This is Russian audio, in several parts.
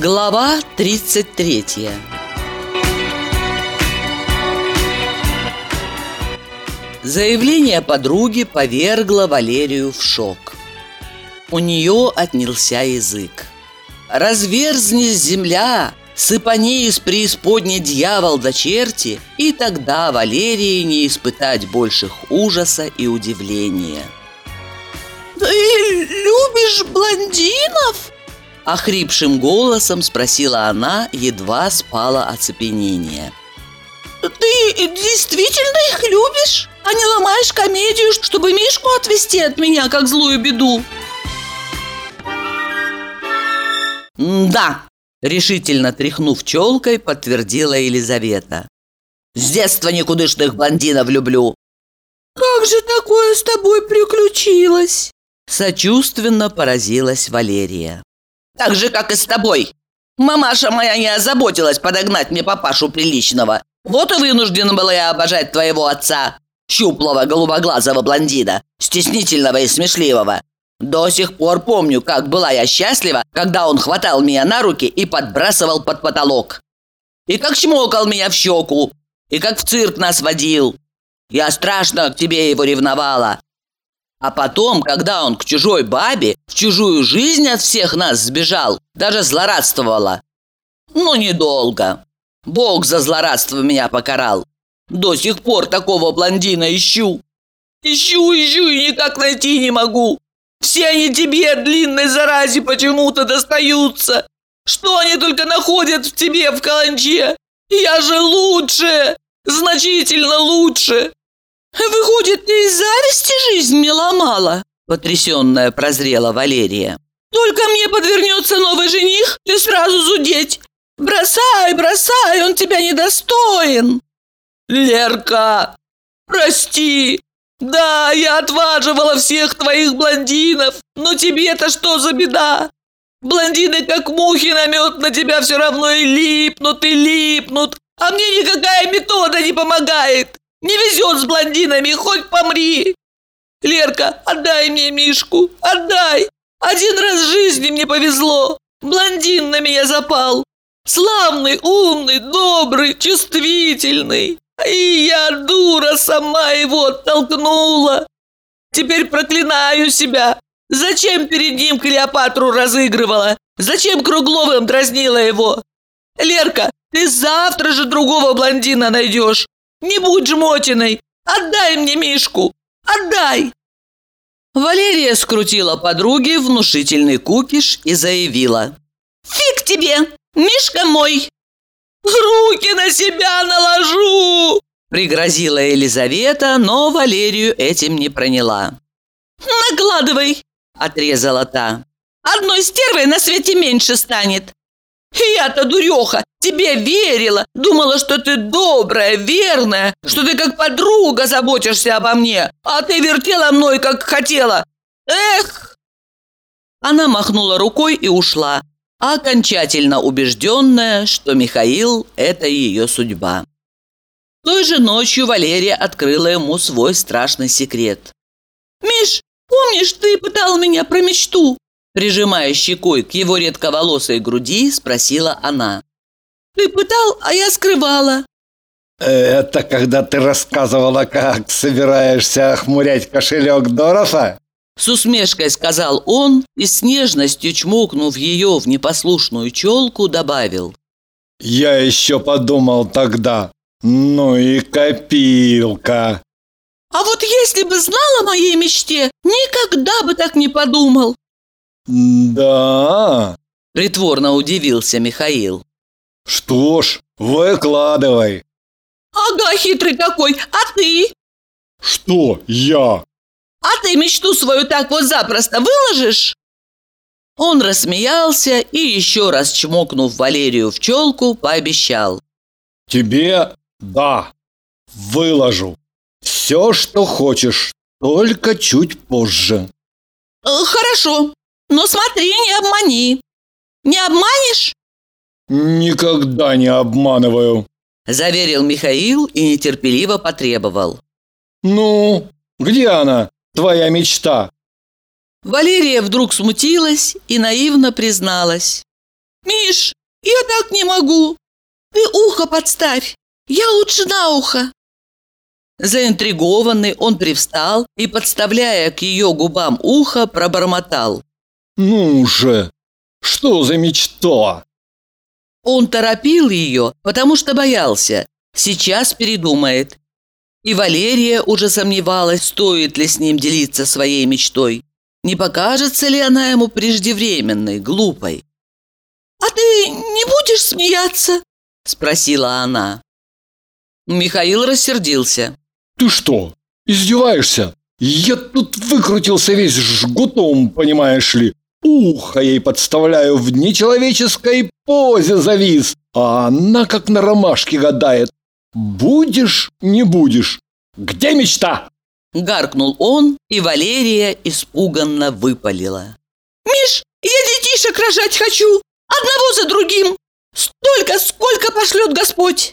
Глава 33 Заявление подруги повергло Валерию в шок. У нее отнялся язык. «Разверзнись земля, сыпани из преисподней дьявол до черти, и тогда Валерии не испытать больших ужаса и удивления». «Ты любишь блондинов?» Охрипшим голосом спросила она, едва спала оцепенение. «Ты действительно их любишь? А не ломаешь комедию, чтобы Мишку отвести от меня, как злую беду?» «Да!» – решительно тряхнув челкой, подтвердила Елизавета. «С детства никудышных блондинов люблю!» «Как же такое с тобой приключилось?» Сочувственно поразилась Валерия. Так же, как и с тобой. Мамаша моя не озаботилась подогнать мне папашу приличного. Вот и вынуждена была я обожать твоего отца, щуплого голубоглазого блондина, стеснительного и смешливого. До сих пор помню, как была я счастлива, когда он хватал меня на руки и подбрасывал под потолок. И как чмокал меня в щеку, и как в цирк нас водил. Я страшно к тебе его ревновала. А потом, когда он к чужой бабе, в чужую жизнь от всех нас сбежал, даже злорадствовала. Ну, недолго. Бог за злорадство меня покарал. До сих пор такого блондина ищу. Ищу, ищу и никак найти не могу. Все они тебе, длинной заразе, почему-то достаются. Что они только находят в тебе в каланче? Я же лучше, значительно лучше. «Выходит, ты из зависти жизнь мне ломала?» Потрясенная прозрела Валерия. «Только мне подвернется новый жених, и сразу зудеть. Бросай, бросай, он тебя недостоин!» «Лерка, прости! Да, я отваживала всех твоих блондинов, но тебе-то что за беда? Блондины, как мухи на мед, на тебя все равно и липнут, и липнут, а мне никакая метода не помогает!» Не везет с блондинами, хоть помри! Лерка, отдай мне Мишку, отдай! Один раз в жизни мне повезло. Блондин на меня запал. Славный, умный, добрый, чувствительный. И я, дура, сама его оттолкнула. Теперь проклинаю себя. Зачем перед ним Клеопатру разыгрывала? Зачем Кругловым дразнила его? Лерка, ты завтра же другого блондина найдешь. Не будь жмотиной! Отдай мне Мишку! Отдай!» Валерия скрутила подруге внушительный кукиш и заявила. «Фиг тебе! Мишка мой!» «Руки на себя наложу!» Пригрозила Елизавета, но Валерию этим не проняла. «Накладывай!» – отрезала та. «Одной стервой на свете меньше станет!» «Я-то дуреха! Тебе верила, думала, что ты добрая, верная, что ты как подруга заботишься обо мне, а ты вертела мной, как хотела. Эх!» Она махнула рукой и ушла, окончательно убежденная, что Михаил – это ее судьба. Той же ночью Валерия открыла ему свой страшный секрет. «Миш, помнишь, ты пытал меня про мечту?» Прижимая щекой к его редковолосой груди, спросила она. Ты пытал, а я скрывала. Это когда ты рассказывала, как собираешься охмурять кошелек Дороса? С усмешкой сказал он и с нежностью чмокнув ее в непослушную челку, добавил. Я еще подумал тогда, ну и копилка. А вот если бы знала о моей мечте, никогда бы так не подумал. Да, притворно удивился Михаил. Что ж, выкладывай. Ага, хитрый какой, а ты? Что я? А ты мечту свою так вот запросто выложишь? Он рассмеялся и еще раз чмокнув Валерию в челку, пообещал. Тебе да, выложу. Все, что хочешь, только чуть позже. Э, хорошо, но смотри, не обмани. Не обманешь? «Никогда не обманываю», – заверил Михаил и нетерпеливо потребовал. «Ну, где она, твоя мечта?» Валерия вдруг смутилась и наивно призналась. Миш, я так не могу. Ты ухо подставь. Я лучше на ухо. Заинтригованный, он привстал и, подставляя к ее губам ухо, пробормотал. Ну же, что за мечта? Он торопил ее, потому что боялся. Сейчас передумает. И Валерия уже сомневалась, стоит ли с ним делиться своей мечтой. Не покажется ли она ему преждевременной, глупой? «А ты не будешь смеяться?» – спросила она. Михаил рассердился. Ты что, издеваешься? Я тут выкрутился весь жгутом, понимаешь ли. Ухо ей подставляю в нечеловеческой позе завис, а она как на ромашке гадает. Будешь, не будешь. Где мечта? Гаркнул он, и Валерия испуганно выпалила. «Миш, я детишек рожать хочу! Одного за другим! Столько, сколько пошлет Господь!»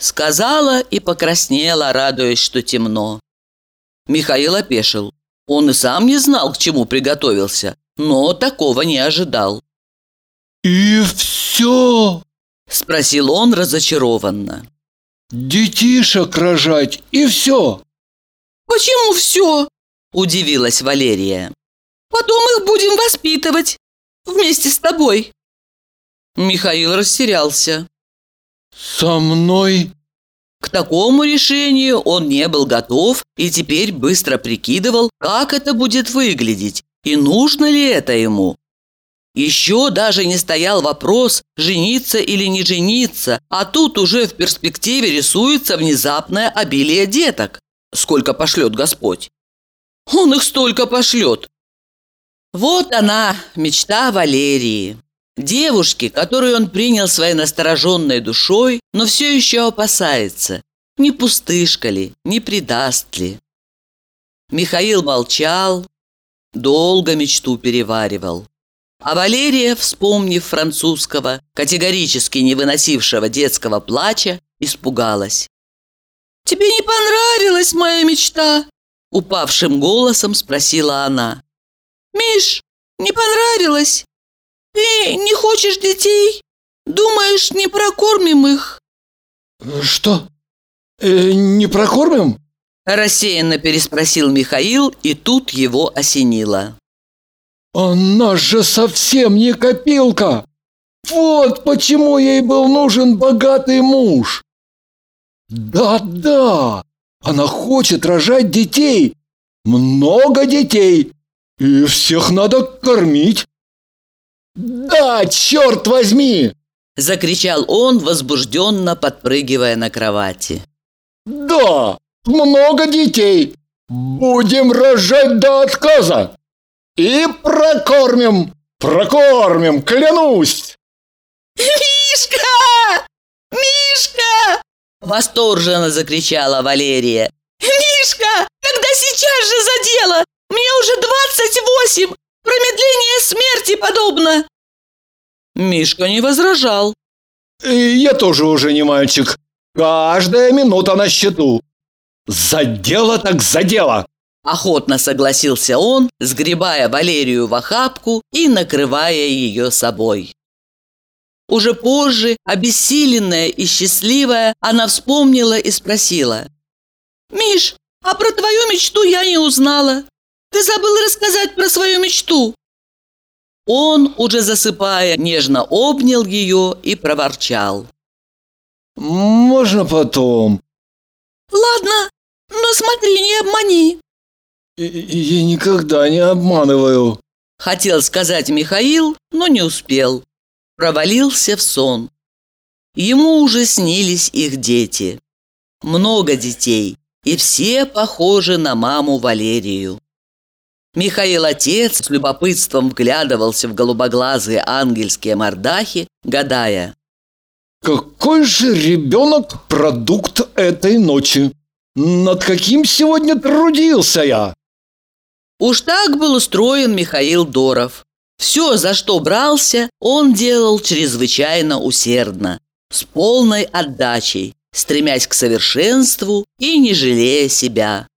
Сказала и покраснела, радуясь, что темно. Михаил опешил. Он и сам не знал, к чему приготовился, но такого не ожидал. «И все?» – спросил он разочарованно. «Детишек рожать, и все?» «Почему все?» – удивилась Валерия. «Потом их будем воспитывать вместе с тобой». Михаил растерялся. «Со мной?» К такому решению он не был готов и теперь быстро прикидывал, как это будет выглядеть и нужно ли это ему. Еще даже не стоял вопрос, жениться или не жениться, а тут уже в перспективе рисуется внезапное обилие деток. Сколько пошлет Господь? Он их столько пошлет. Вот она, мечта Валерии. Девушки, которую он принял своей настороженной душой, но все еще опасается, не пустышка ли, не предаст ли. Михаил молчал, долго мечту переваривал. А Валерия, вспомнив французского, категорически не выносившего детского плача, испугалась. «Тебе не понравилась моя мечта?» Упавшим голосом спросила она. «Миш, не понравилась?» «Ты не хочешь детей? Думаешь, не прокормим их?» «Что? Э, не прокормим?» Рассеянно переспросил Михаил, и тут его осенило. «Она же совсем не копилка! Вот почему ей был нужен богатый муж!» «Да-да, она хочет рожать детей! Много детей! И всех надо кормить!» «Да, черт возьми!» – закричал он, возбужденно подпрыгивая на кровати. «Да, много детей! Будем рожать до отказа! И прокормим! Прокормим, клянусь!» «Мишка! Мишка!» – восторженно закричала Валерия. «Мишка, когда сейчас же за дело? Мне уже двадцать восемь! Промедление смерти подобно!» Мишка не возражал. «Я тоже уже не мальчик. Каждая минута на счету. За дело так за дело!» Охотно согласился он, сгребая Валерию в охапку и накрывая ее собой. Уже позже, обессиленная и счастливая, она вспомнила и спросила. «Миш, а про твою мечту я не узнала. Ты забыл рассказать про свою мечту!» Он, уже засыпая, нежно обнял ее и проворчал. «Можно потом?» «Ладно, но смотри, не обмани!» «Я никогда не обманываю!» Хотел сказать Михаил, но не успел. Провалился в сон. Ему уже снились их дети. Много детей, и все похожи на маму Валерию. Михаил отец с любопытством вглядывался в голубоглазые ангельские мордахи, гадая. «Какой же ребенок продукт этой ночи? Над каким сегодня трудился я?» Уж так был устроен Михаил Доров. Все, за что брался, он делал чрезвычайно усердно, с полной отдачей, стремясь к совершенству и не жалея себя.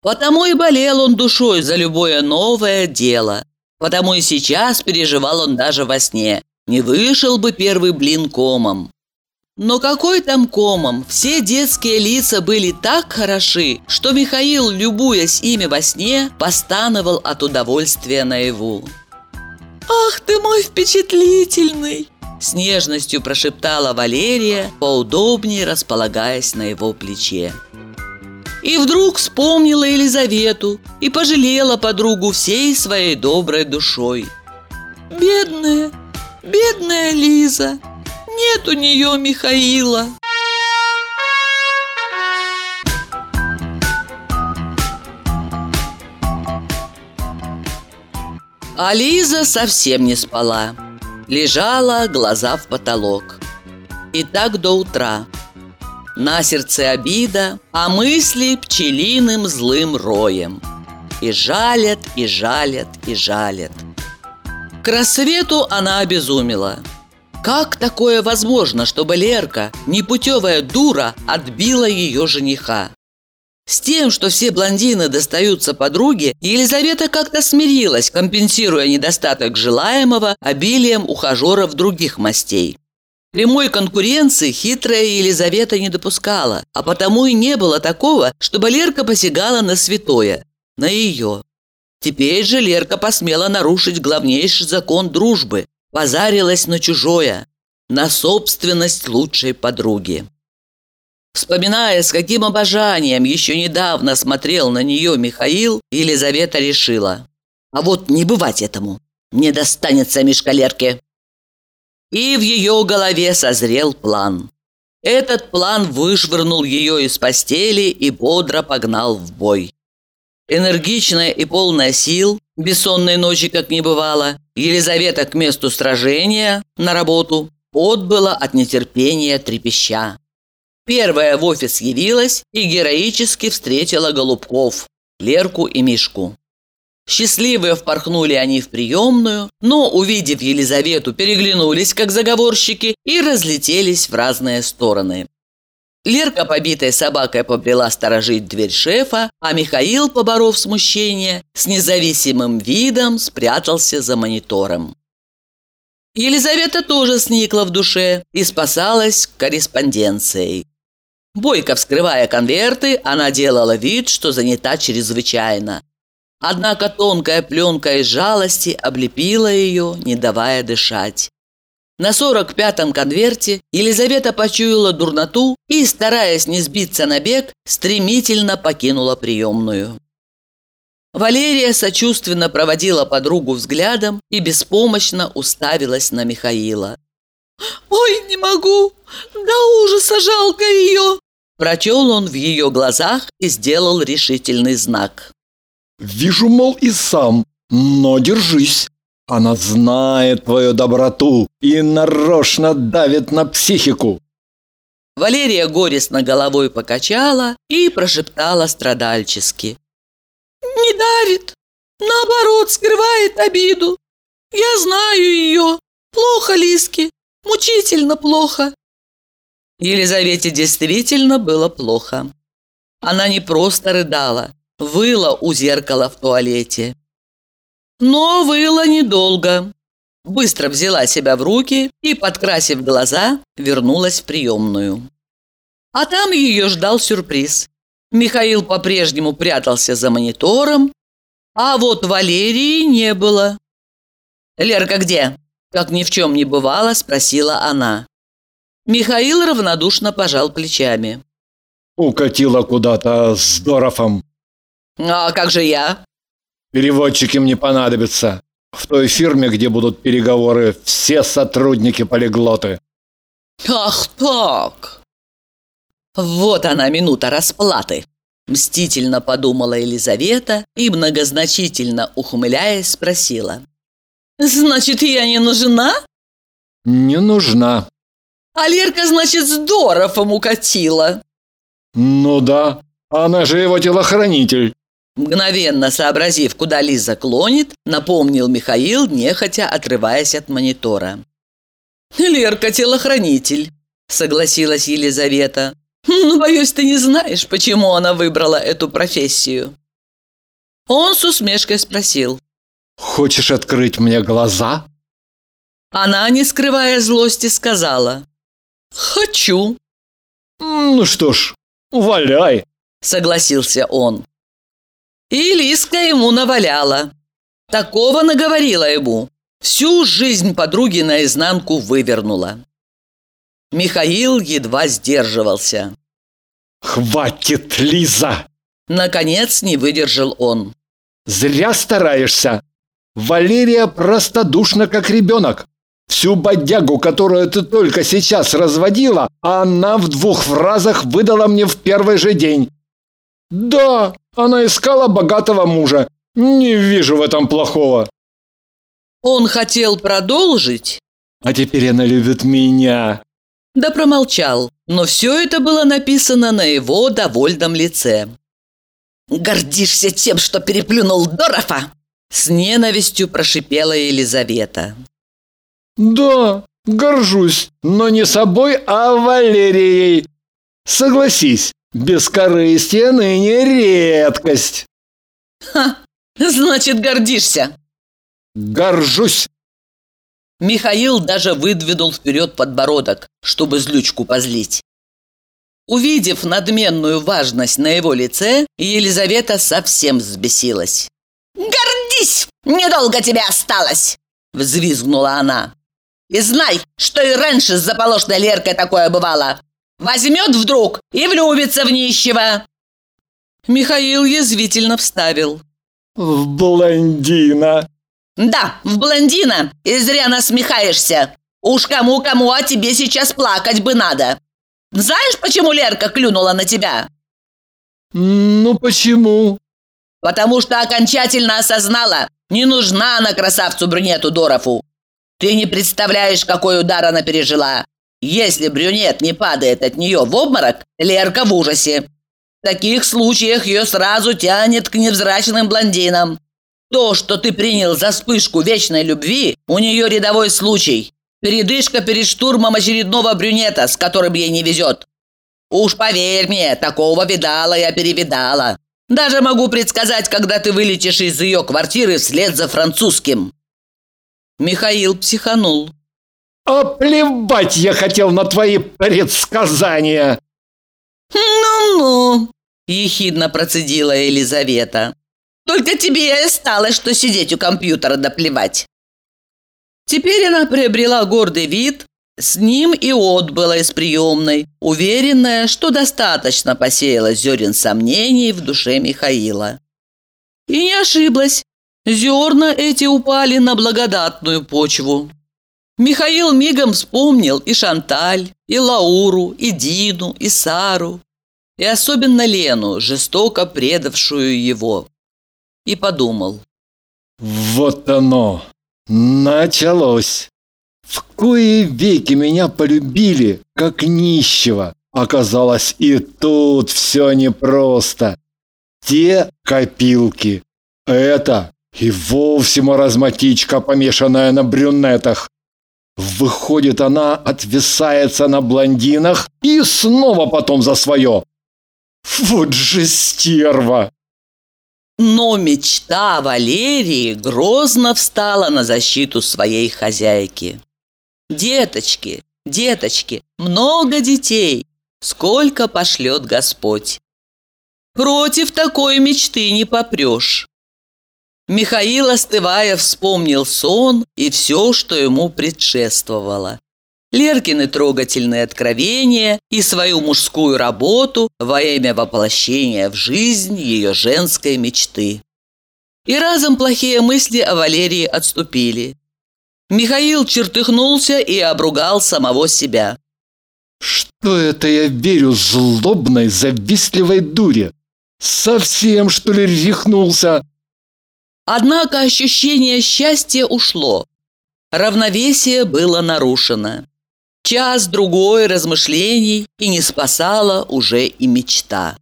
Потому и болел он душой за любое новое дело. Потому и сейчас переживал он даже во сне. не вышел бы первый блин комом. Но какой там комом? Все детские лица были так хороши, что Михаил, любуясь ими во сне, постановал от удовольствия наяву. «Ах ты мой впечатлительный!» С нежностью прошептала Валерия, поудобнее располагаясь на его плече. И вдруг вспомнила Елизавету и пожалела подругу всей своей доброй душой. «Бедная, бедная Лиза!» Нет у нее Михаила. А Лиза совсем не спала. Лежала, глаза в потолок. И так до утра. На сердце обида, а мысли пчелиным злым роем. И жалят, и жалят, и жалят. К рассвету она обезумела – как такое возможно, чтобы Лерка, непутевая дура, отбила ее жениха? С тем, что все блондины достаются подруге, Елизавета как-то смирилась, компенсируя недостаток желаемого обилием ухажеров других мастей. Прямой конкуренции хитрая Елизавета не допускала, а потому и не было такого, чтобы Лерка посягала на святое, на ее. Теперь же Лерка посмела нарушить главнейший закон дружбы позарилась на чужое, на собственность лучшей подруги. Вспоминая, с каким обожанием еще недавно смотрел на нее Михаил, Елизавета решила. А вот не бывать этому. Не достанется Мишкалерке. И в ее голове созрел план. Этот план вышвырнул ее из постели и бодро погнал в бой. Энергичная и полная сил, бессонной ночи как не бывало, Елизавета к месту сражения, на работу, отбыла от нетерпения трепеща. Первая в офис явилась и героически встретила Голубков, Лерку и Мишку. Счастливые впорхнули они в приемную, но, увидев Елизавету, переглянулись, как заговорщики, и разлетелись в разные стороны. Лерка, побитая собакой, побрела сторожить дверь шефа, а Михаил, поборов смущение, с независимым видом спрятался за монитором. Елизавета тоже сникла в душе и спасалась корреспонденцией. Бойко вскрывая конверты, она делала вид, что занята чрезвычайно. Однако тонкая пленка из жалости облепила ее, не давая дышать. На сорок пятом конверте Елизавета почуяла дурноту и, стараясь не сбиться на бег, стремительно покинула приемную. Валерия сочувственно проводила подругу взглядом и беспомощно уставилась на Михаила. «Ой, не могу! До ужаса жалко ее!» Прочел он в ее глазах и сделал решительный знак. «Вижу, мол, и сам, но держись!» Она знает твою доброту и нарочно давит на психику. Валерия горестно головой покачала и прошептала страдальчески. «Не давит, наоборот, скрывает обиду. Я знаю ее. Плохо, Лиски, мучительно плохо». Елизавете действительно было плохо. Она не просто рыдала, выла у зеркала в туалете. Но выла недолго. Быстро взяла себя в руки и, подкрасив глаза, вернулась в приемную. А там ее ждал сюрприз. Михаил по-прежнему прятался за монитором, а вот Валерии не было. «Лерка где?» – как ни в чем не бывало, спросила она. Михаил равнодушно пожал плечами. «Укатила куда-то с Дорофом». «А как же я?» Переводчики мне понадобятся. В той фирме, где будут переговоры, все сотрудники-полиглоты. Ах так! Вот она минута расплаты. Мстительно подумала Елизавета и, многозначительно ухмыляясь, спросила. «Значит, я не нужна?» «Не нужна». «А Лерка, значит, здорово укатила». «Ну да, она же его телохранитель». Мгновенно сообразив, куда Лиза клонит, напомнил Михаил, нехотя отрываясь от монитора. «Лерка – телохранитель», – согласилась Елизавета. «Ну, боюсь, ты не знаешь, почему она выбрала эту профессию». Он с усмешкой спросил. «Хочешь открыть мне глаза?» Она, не скрывая злости, сказала «Хочу». «Ну что ж, валяй», — согласился он. И Лиска ему наваляла. Такого наговорила ему. Всю жизнь подруги наизнанку вывернула. Михаил едва сдерживался. «Хватит, Лиза!» Наконец не выдержал он. «Зря стараешься. Валерия простодушна, как ребенок. Всю бодягу, которую ты только сейчас разводила, она в двух фразах выдала мне в первый же день. Да, она искала богатого мужа. Не вижу в этом плохого. Он хотел продолжить. А теперь она любит меня. Да промолчал, но все это было написано на его довольном лице. «Гордишься тем, что переплюнул Дорофа?» С ненавистью прошипела Елизавета. «Да, горжусь, но не собой, а Валерией. Согласись, бескорыстие ныне редкость». «Ха, значит, гордишься?» «Горжусь!» Михаил даже выдвинул вперед подбородок, чтобы злючку позлить. Увидев надменную важность на его лице, Елизавета совсем взбесилась. «Гордись! Недолго тебе осталось!» – взвизгнула она. «И знай, что и раньше с заполошной Леркой такое бывало. Возьмет вдруг и влюбится в нищего!» Михаил язвительно вставил. «В блондина!» «Да, в блондина! И зря насмехаешься! Уж кому-кому, а тебе сейчас плакать бы надо! Знаешь, почему Лерка клюнула на тебя?» «Ну почему?» «Потому что окончательно осознала, не нужна она красавцу-брюнету Дорофу. Ты не представляешь, какой удар она пережила. Если брюнет не падает от нее в обморок, Лерка в ужасе. В таких случаях ее сразу тянет к невзрачным блондинам. То, что ты принял за вспышку вечной любви, у нее рядовой случай. Передышка перед штурмом очередного брюнета, с которым ей не везет. Уж поверь мне, такого видала я перевидала. Даже могу предсказать, когда ты вылетишь из ее квартиры вслед за французским». Михаил психанул. «А плевать я хотел на твои предсказания!» «Ну-ну!» – ехидно процедила Елизавета. «Только тебе и осталось, что сидеть у компьютера да плевать!» Теперь она приобрела гордый вид, с ним и отбыла из приемной, уверенная, что достаточно посеяла зерен сомнений в душе Михаила. И не ошиблась. Зерна эти упали на благодатную почву. Михаил мигом вспомнил и Шанталь, и Лауру, и Дину, и Сару, и особенно Лену, жестоко предавшую его. И подумал. «Вот оно! Началось!» В кои веки меня полюбили, как нищего. Оказалось, и тут все непросто. Те копилки. Это и вовсе маразматичка, помешанная на брюнетах. Выходит, она отвисается на блондинах и снова потом за свое. Вот же стерва! Но мечта Валерии грозно встала на защиту своей хозяйки. Деточки, деточки, много детей, сколько пошлет Господь. Против такой мечты не попрешь. Михаил, остывая, вспомнил сон и все, что ему предшествовало. Леркины трогательные откровения и свою мужскую работу во имя воплощения в жизнь ее женской мечты. И разом плохие мысли о Валерии отступили. Михаил чертыхнулся и обругал самого себя. «Что это я верю злобной, завистливой дуре? Совсем, что ли, рехнулся?» Однако ощущение счастья ушло. Равновесие было нарушено. Час-другой размышлений и не спасала уже и мечта.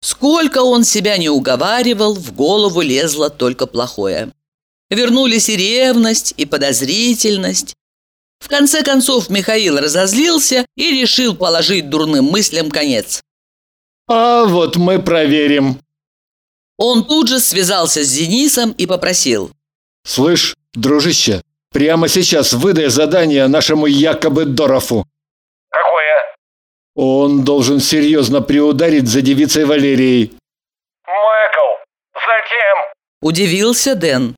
Сколько он себя не уговаривал, в голову лезло только плохое. Вернулись и ревность, и подозрительность. В конце концов Михаил разозлился и решил положить дурным мыслям конец. «А вот мы проверим». Он тут же связался с Денисом и попросил. «Слышь, дружище, Прямо сейчас выдай задание нашему якобы Дорофу. Какое? Он должен серьезно приударить за девицей Валерией. Майкл, зачем? Удивился Дэн.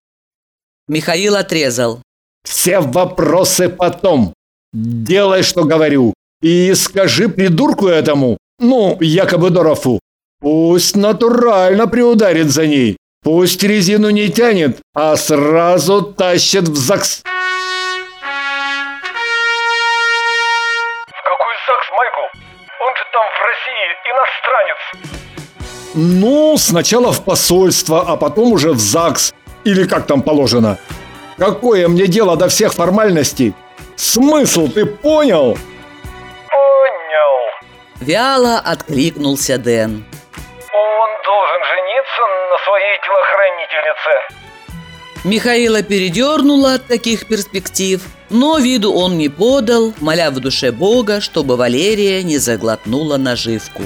Михаил отрезал. Все вопросы потом. Делай, что говорю. И скажи придурку этому, ну, якобы Дорофу, пусть натурально приударит за ней. Пусть резину не тянет, а сразу тащит в ЗАГС. В какой ЗАГС, Майкл? Он же там в России иностранец. Ну, сначала в посольство, а потом уже в ЗАГС. Или как там положено. Какое мне дело до всех формальностей? Смысл ты понял? Понял. Вяло откликнулся Дэн. Своей телохранительнице. Михаила передернуло от таких перспектив, но виду он не подал, моля в душе Бога, чтобы Валерия не заглотнула наживку.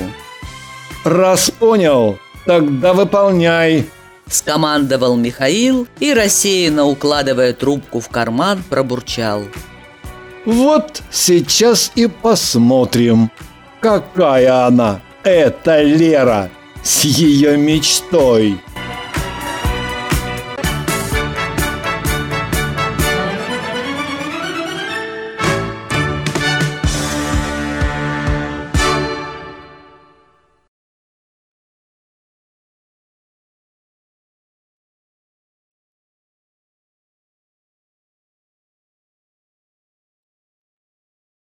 Раз понял, тогда выполняй. Скомандовал Михаил и, рассеянно укладывая трубку в карман, пробурчал. Вот сейчас и посмотрим, какая она, эта Лера, с ее мечтой.